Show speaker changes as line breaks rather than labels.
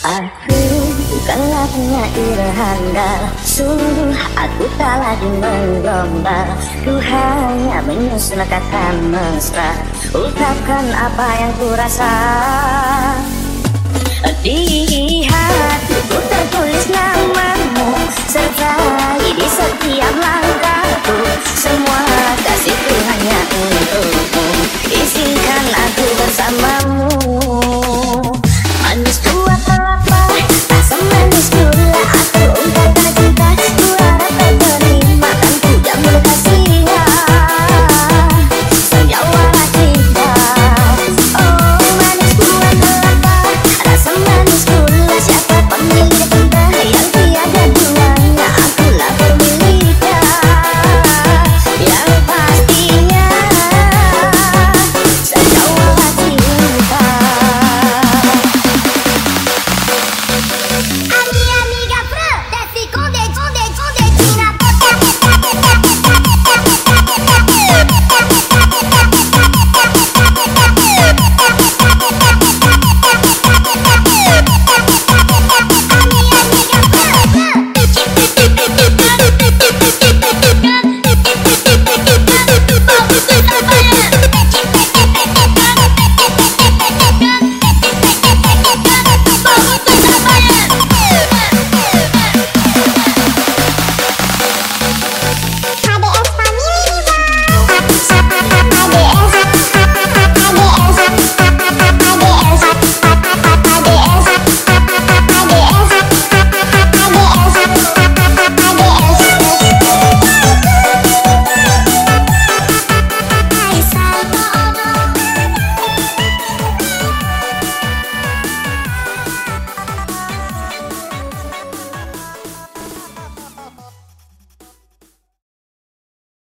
Aku bukanlah penyair handal Sungguh aku tak lagi menggombal. Ku hanya menyusun kata mesra. Ucapkan apa yang ku rasa. Di